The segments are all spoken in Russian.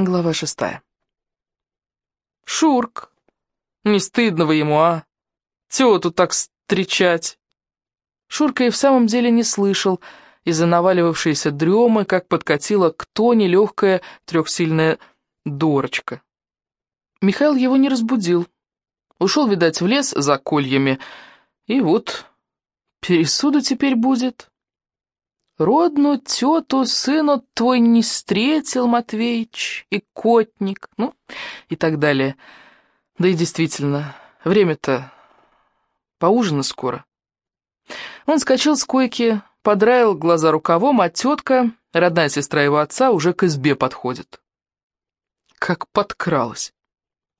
Глава шестая. «Шурк! Не стыдного ему, а? Тету так встречать!» Шурка и в самом деле не слышал из-за наваливавшейся дремы, как подкатила к Тоне трехсильная дорочка. Михаил его не разбудил. Ушел, видать, в лес за кольями, и вот пересуду теперь будет. Родную тету сыну твой не встретил, Матвеич, и котник, ну, и так далее. Да и действительно, время-то поужина скоро. Он скачал с койки, подраил глаза рукавом, а тетка, родная сестра его отца, уже к избе подходит. Как подкралась.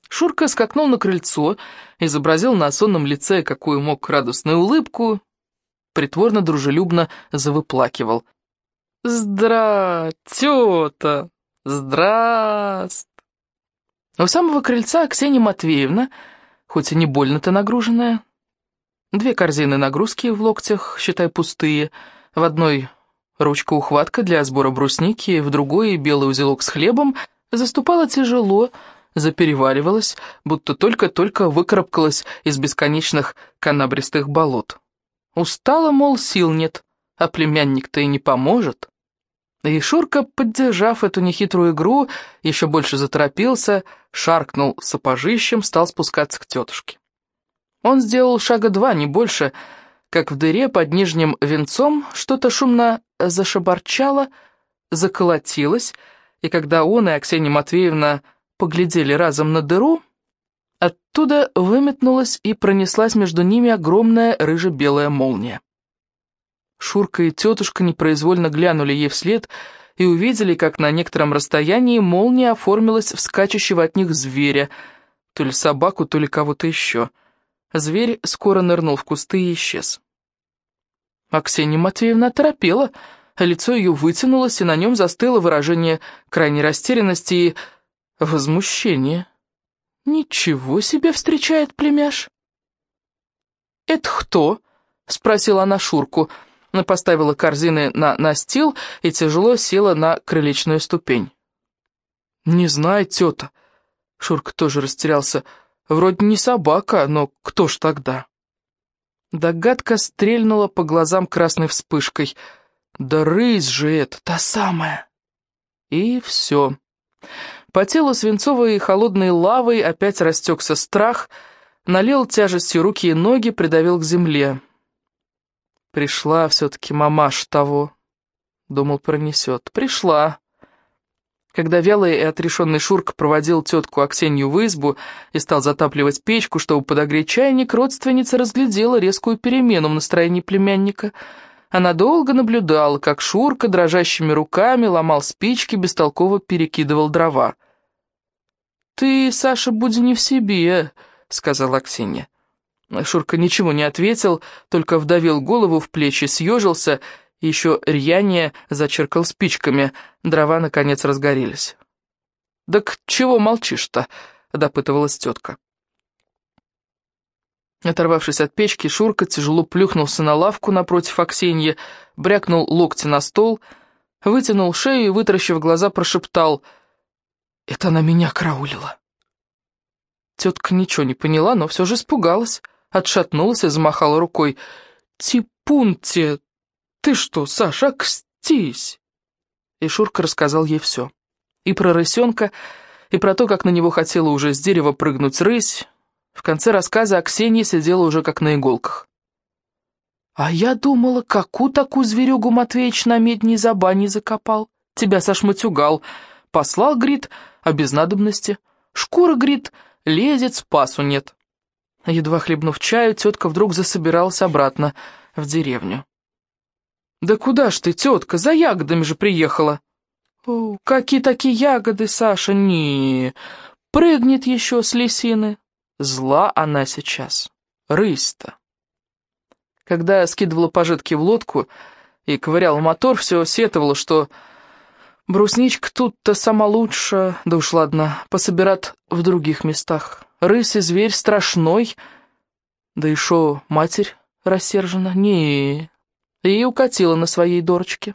Шурка скакнул на крыльцо, изобразил на сонном лице, какую мог, радостную улыбку, притворно-дружелюбно завыплакивал. «Здра, тета! Здраст!» У самого крыльца Ксения Матвеевна, хоть и не больно-то нагруженная, две корзины нагрузки в локтях, считай, пустые, в одной ручка-ухватка для сбора брусники, в другой белый узелок с хлебом, заступала тяжело, запереваривалась, будто только-только выкарабкалась из бесконечных канабристых болот. Устала, мол, сил нет, а племянник-то и не поможет. И Шурка, поддержав эту нехитрую игру, еще больше заторопился, шаркнул сапожищем, стал спускаться к тетушке. Он сделал шага два, не больше, как в дыре под нижним венцом что-то шумно зашабарчало, заколотилось, и когда он и Аксения Матвеевна поглядели разом на дыру, Оттуда выметнулась и пронеслась между ними огромная рыже-белая молния. Шурка и тетушка непроизвольно глянули ей вслед и увидели, как на некотором расстоянии молния оформилась в скачущего от них зверя, то ли собаку, то ли кого-то еще. Зверь скоро нырнул в кусты и исчез. А Ксения Матвеевна торопела, лицо ее вытянулось, и на нем застыло выражение крайней растерянности и возмущения. «Ничего себе встречает племяш!» «Это кто?» — спросила она Шурку. Она поставила корзины на настил и тяжело села на крылечную ступень. «Не знаю, тета». Шурка тоже растерялся. «Вроде не собака, но кто ж тогда?» Догадка стрельнула по глазам красной вспышкой. «Да рысь же это, та самая!» И все. По телу свинцовой и холодной лавой опять растекся страх, налил тяжестью руки и ноги, придавил к земле. Пришла все-таки мамаш того. Думал, пронесет. Пришла. Когда вялый и отрешенный Шурка проводил тетку Аксенью в избу и стал затапливать печку, чтобы подогреть чайник, родственница разглядела резкую перемену в настроении племянника. Она долго наблюдала, как Шурка дрожащими руками ломал спички, бестолково перекидывал дрова. «Ты, Саша, будь не в себе», — сказала Ксения. Шурка ничего не ответил, только вдавил голову в плечи, съежился еще рьянее зачеркал спичками. Дрова, наконец, разгорелись. «Так чего молчишь-то?» — допытывалась тетка. Оторвавшись от печки, Шурка тяжело плюхнулся на лавку напротив Аксеньи, брякнул локти на стол, вытянул шею и, вытаращив глаза, прошептал — это она меня караулила. Тетка ничего не поняла, но все же испугалась, отшатнулась и замахала рукой. «Типунте! Ты что, Саша, окстись!» И Шурка рассказал ей все. И про рысенка, и про то, как на него хотела уже с дерева прыгнуть рысь. В конце рассказа Аксения сидела уже как на иголках. «А я думала, какую такую зверюгу Матвеич на медне за баней закопал. Тебя, Саш, матюгал. Послал, грит, а без надобности. Шкура, грит, лезет, спасу нет. Едва хлебнув чаю, тетка вдруг засобиралась обратно в деревню. «Да куда ж ты, тетка, за ягодами же приехала!» «О, какие такие ягоды, Саша, не Прыгнет еще с лисины!» Зла она сейчас, рысь-то. Когда я скидывала пожитки в лодку и ковыряла мотор, все сетовала, что Брусничка тут-то сама лучше, да уж ладно, пособират в других местах. Рысь и зверь страшной, да и шо, матерь рассержена, не и укатила на своей дорочке.